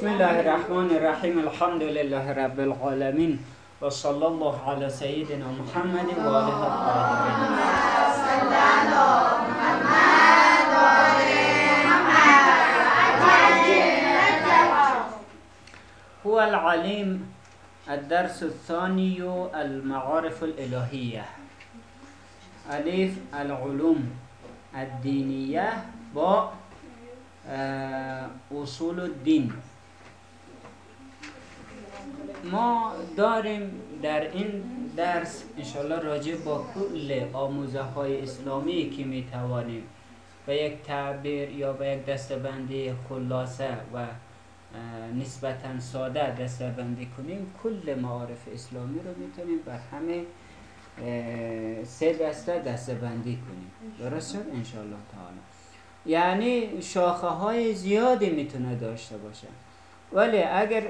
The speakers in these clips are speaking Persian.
بسم الله الرحمن الرحيم. الحمد لله رب العالمين. وصلى الله على سيدنا محمد وآله الطاهرين. هو العليم الدرس الثاني المعارف الإلهية. أليف العلوم الدينية با آه، أصول الدين. ما داریم در این درس انشالله راجع با کل آموزه های اسلامی که می توانیم به یک تعبیر یا به یک دستبندی خلاصه و نسبتا ساده دستبندی کنیم کل معارف اسلامی رو می‌تونیم بر همه سه دسته دستبندی کنیم. درست شد انشالله تعالی. یعنی شاخه های زیادی می‌تونه داشته باشه. ولی اگر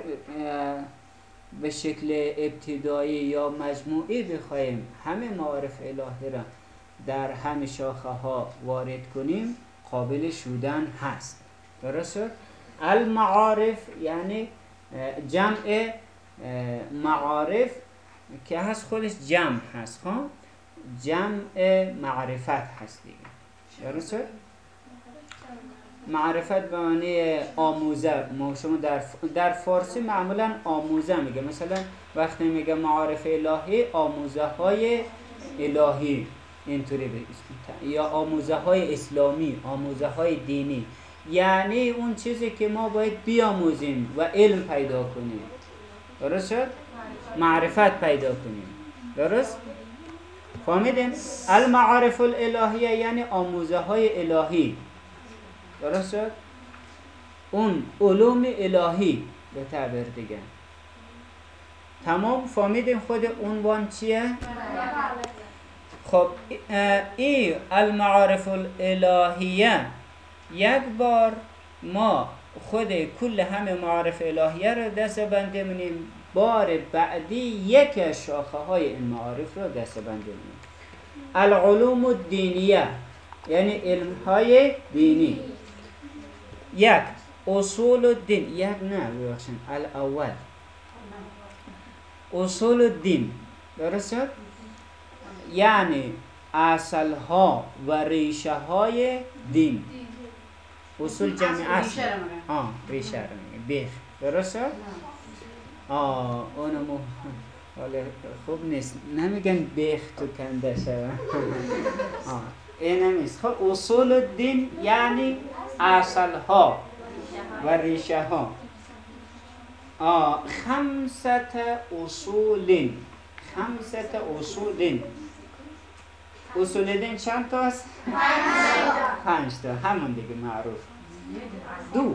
به شکل ابتدایی یا مجموعی بخوایم همه معارف الهی را در همه شاخه ها وارد کنیم قابل شدن هست درست؟ المعارف یعنی جمع معارف که هست خودش جمع هست ها جمع معرفت هست دیگه درست؟ معرفت به معنی آموزه. ما شما در, در فارسی معمولا آموزه میگه. مثلا وقتی میگه معارف الهی آموزه های الهی اینطوری بگید یا آموزه های اسلامی آموزه های دینی. یعنی اون چیزی که ما باید بیاموزیم و علم پیدا کنیم. درست شد؟ معرفت پیدا کنیم. درست؟ فهمیدین؟ المعارف الالهیه یعنی آموزه های الهی. درست شد؟ اون علوم الهی به تعبیر دیگه تمام فهمیدین خود عنوان چیه؟ خب ای المعارف الالهیه یک بار ما خود کل همه معارف الهیه رو دست بنده منیم بار بعدی یک شاخه های این معارف رو دست بنده منیم العلوم الدینیه یعنی علم های دینی یک اصول الدین یک نه ببخشید الاول. اصول الدین درست شد؟ یعنی اصل ها و ریشه های دین. اصول جمعی اصل. آه ریشه بیخ درست شد؟ آه اونمو حالا خوب نیست. نمیگن بیخ تو کنده شد آه این نیست. خب اصول الدین یعنی اصل ها و ریشه ها آه خمسة اصول خمسة اصول اصول دین چند تا است؟ پنج تا. همون دیگه معروف. دو.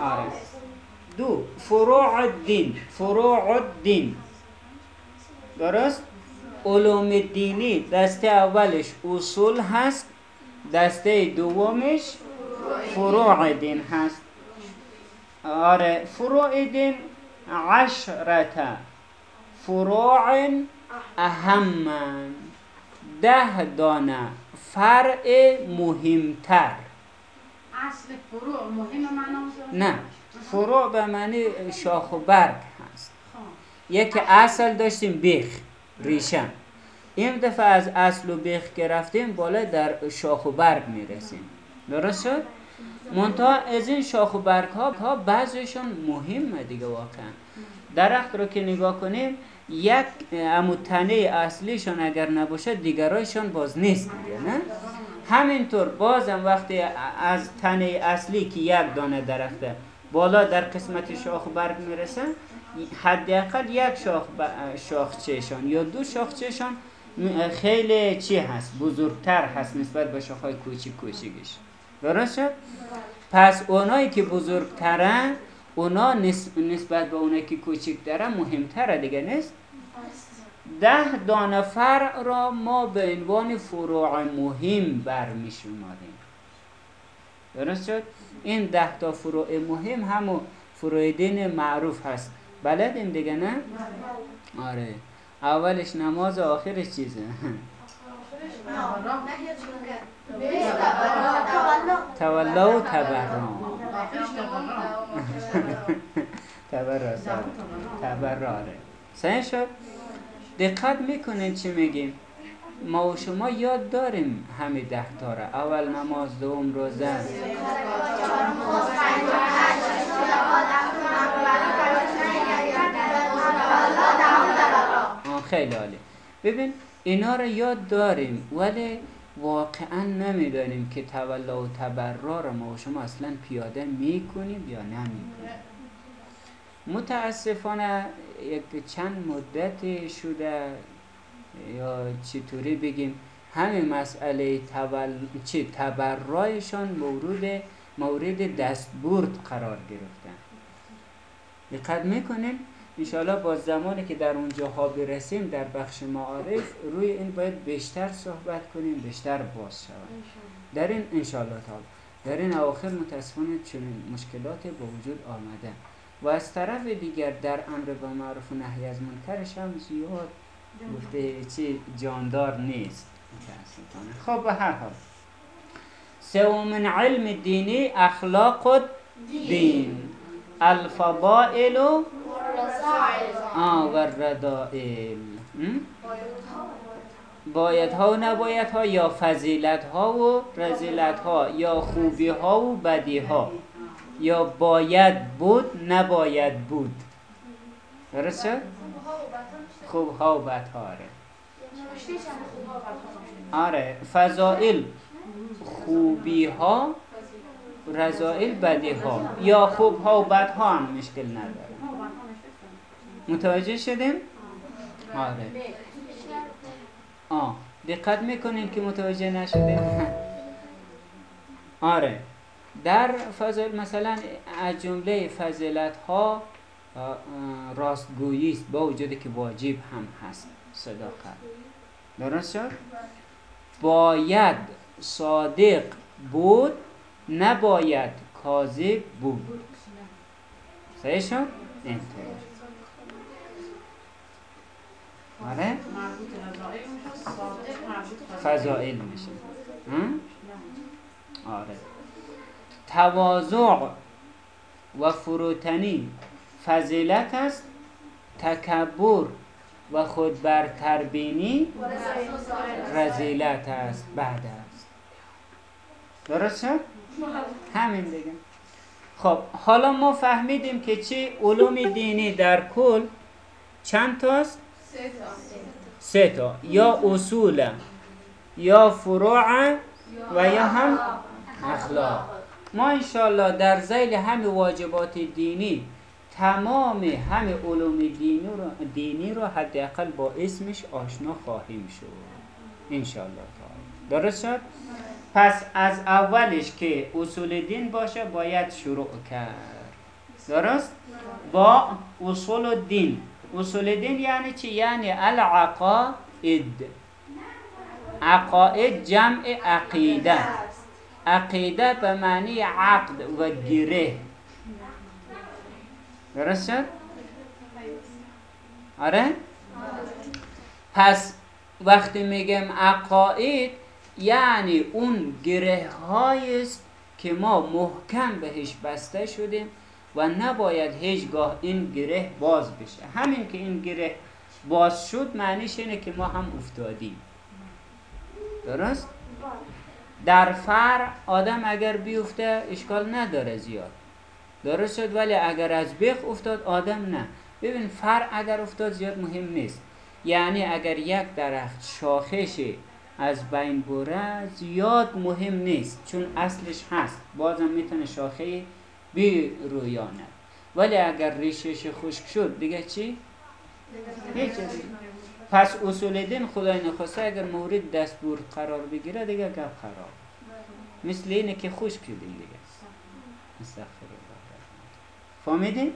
آره. دو. فروع الدین فروع الدین درست؟ علوم دینی. دسته اولش اصول هست. دسته دومش فروع دین هست. آره فروع دین عشرته فروع اهم ده دانه. فرع مهمتر. اصل فروع مهم معنا نه فروع به معنی شاخ و برگ هست. یکی اصل داشتیم بیخ ریشه این دفعه از اصل و بیخ که بالا در شاخ و برگ می‌رسیم. درست شد؟ منتها از این شاخ و برگ ها بعضیشون مهمه دیگه واقعا. درخت رو که نگاه کنیم یک امو تنه اصلیشون اگر نباشه دیگرایشون باز نیست دیگه نه؟ همینطور بازم وقتی از تنه اصلی که یک دانه درخته بالا در قسمت شاخ برگ می‌رسن حداقل یک شاخ شاخچهشان یا دو شاخچهشان خیلی چی هست؟ بزرگتر هست نسبت به شاخهای کوچیک کوچیکش. درست شد؟ پس اونایی که بزرگترن اونا نسبت به اونایی که کوچکتره مهمتره دیگه نیست؟ ده دانه فرع را ما به عنوان فروع مهم برمیشماریم. درست شد؟ این ده تا فروع مهم همو فروع دین معروف هست. بلدیم دیگه نه؟ آره. اولش نماز و آخرش چیزه؟ تولا و تبرا تبرا تبراره صحیح شد؟ دقت می‌کنین چی میگیم؟ ما و شما یاد داریم همه ده تاره اول نماز دوم روزه. خیلی عالی. ببین اینا رو یاد داریم ولی واقعا نمی‌دانیم که تولا و تبرا رو ما و شما اصلا پیاده می‌کنیم یا نمی‌کنیم. متاسفانه یک چند مدت شده یا چطوری بگیم همین مسئله تول... چی تبرایشان مورد مورد دستبورد قرار گرفتن. دقت می‌کنیم؟ انشاءالله با زمانی که در اونجا ها برسیم در بخش معارف روی این باید بیشتر صحبت کنیم بیشتر باز شود در این انشاءالله تعالی در این اواخر متاسفانه چنین مشکلات با وجود آمده. و از طرف دیگر در امر با معروف و نهی از منکرش هم زیاد گفته چی؟ جاندار نیست. خب به هر حال. سومن علم دینی اخلاق دین. الفضائل و الردائل باید ها و نباید ها یا فضیلت ها و رزیلت ها یا خوبی ها و بدی ها یا باید بود نباید بود. درست شد؟ خوب ها و بد ها آره. آره فضائل. خوبی ها رضائل بدی ها یا خوب ها و بد ها هم مشکل نداره. متوجه شدیم؟ آره. آه. دقت می‌کنین که متوجه نشدیم؟ آره. در فضل مثلا از جمله فضیلت ها راستگویی است با وجودی که واجب هم هست. صداقت. درست شد؟ باید صادق بود نباید کاذب بود. صحیح شد؟ اینطور. آره؟ فضائل میشه. آره. تواضع و فروتنی فضیلت است. تکبر و خود برتربینی رزیلت است. بعد است. درست شد؟ همین دیگه. خب حالا ما فهمیدیم که چی علوم دینی در کل چند تاست؟ سه تا. یا اصول یا فروع و یا هم اخلاق. ما انشالله در زیل همه واجبات دینی تمام همه علوم دینی رو, دینی رو حداقل با اسمش آشنا خواهیم شد. انشالله درست شد؟ پس از اولش که اصول دین باشه باید شروع کرد. درست؟ با اصول دین. اصول دین یعنی چی؟ یعنی العقائد عقائد جمع عقیده عقیده به معنی عقد و گره درست شد؟ آره؟ پس وقتی میگم عقاید یعنی اون گره است که ما محکم بهش بسته شدیم و نباید هیچگاه این گره باز بشه. همین که این گره باز شد معنیش اینه که ما هم افتادیم. درست؟ در فر آدم اگر بیفته اشکال نداره زیاد. درست شد ولی اگر از بیخ افتاد آدم نه. ببین فر اگر افتاد زیاد مهم نیست. یعنی اگر یک درخت شاخش از بین بره زیاد مهم نیست چون اصلش هست. بازم می‌تونه شاخه بی رویانه ولی اگر ریشش خشک شد دیگه چی؟ هیچ پس اصول دین خدای نخواسته اگر مورد دستبور قرار بگیره دیگه گپ خراب. مثل اینه که خوش کردیم دیگه. استغفر فهمیدین؟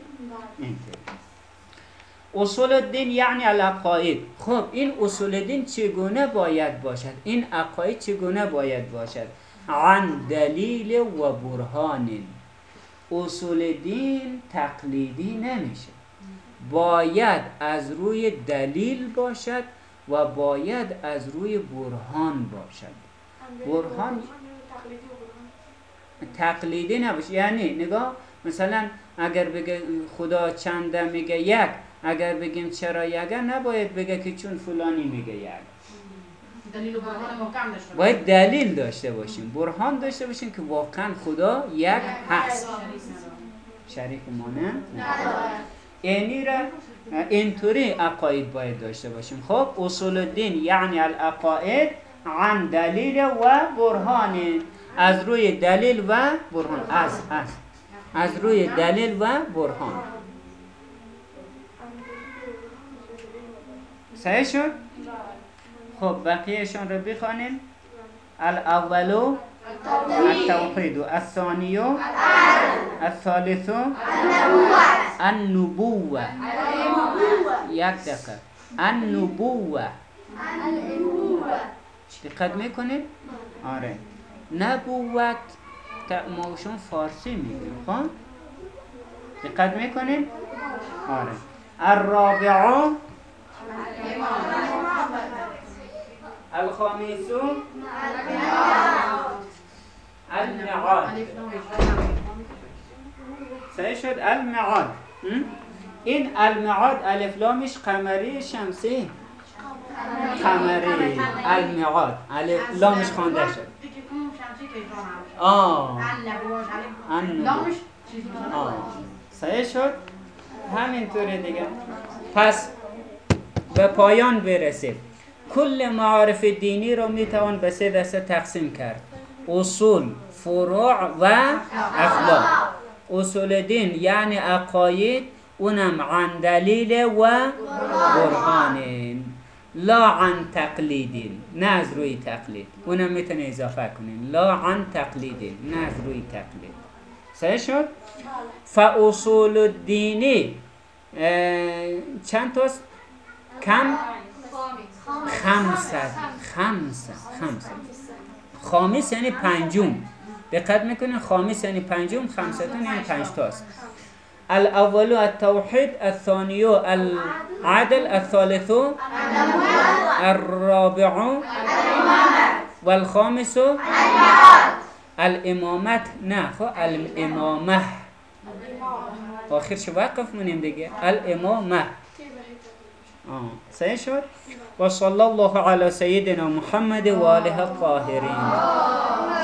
اصول دین یعنی العقاید. خب این اصول دین چگونه باید باشد؟ این عقاید چگونه باید باشد؟ عن دلیل و برهان اصول دین تقلیدی نمیشه. باید از روی دلیل باشد و باید از روی برهان باشد. برهان تقلیدی نباشه. یعنی نگاه مثلا اگر بگه خدا چنده میگه یک اگر بگیم چرا یکه نباید بگه که چون فلانی میگه یک. دلیل و باید دلیل داشته باشیم. برهان داشته باشیم که واقعا خدا یک هست. شریک مانه اینی را اینطوری عقاید باید داشته باشیم. خب اصول الدین یعنی العقاید عن دلیل و برهان. از روی دلیل و برهان. از از. از روی دلیل و برهان. صحیح شد؟ خب بقیهشان رو بخوانیم. الاولو التوحید. الثانی الثالث النبوة. یک دقیقه. النبوة. دقت می‌کنید؟ آره. نبوت که ماشون فارسی میگیم خب؟ دقت می‌کنید؟ آره. الرابعه الخامس المعاد صحیح شد المعاد? این المعاد الف لامش قمری شمسی؟ قمری. المعاد. الف لامش خوانده شد. آه. صحیح شد؟ همینطوره دیگه. پس به پایان برسیم. کل معارف دینی رو می‌توان به سه دسته تقسیم کرد. اصول فروع و اخلاق. اصول دین یعنی عقاید اونم عن دلیل و برهان. لا عن تقلید نه از روی تقلید. اونم می‌تونه اضافه کنین لا عن تقلید نه از روی تقلید. صحیح شد؟ فاصول الدینی اه، چند تاست؟ کم؟ خمسه خمسه خمسه. خامس یعنی پنجم. دقت می‌کنین خامس یعنی پنجم خمستون یعنی پنج تاست. الاول التوحید الثانی العدل الثالث الرابع والخامس الامامت. نه خب الامامه. آخرش وقف منیم دیگه. الامامه. آه. سيشعر وصلى الله على سيدنا محمد وآله الطاهرين. آه.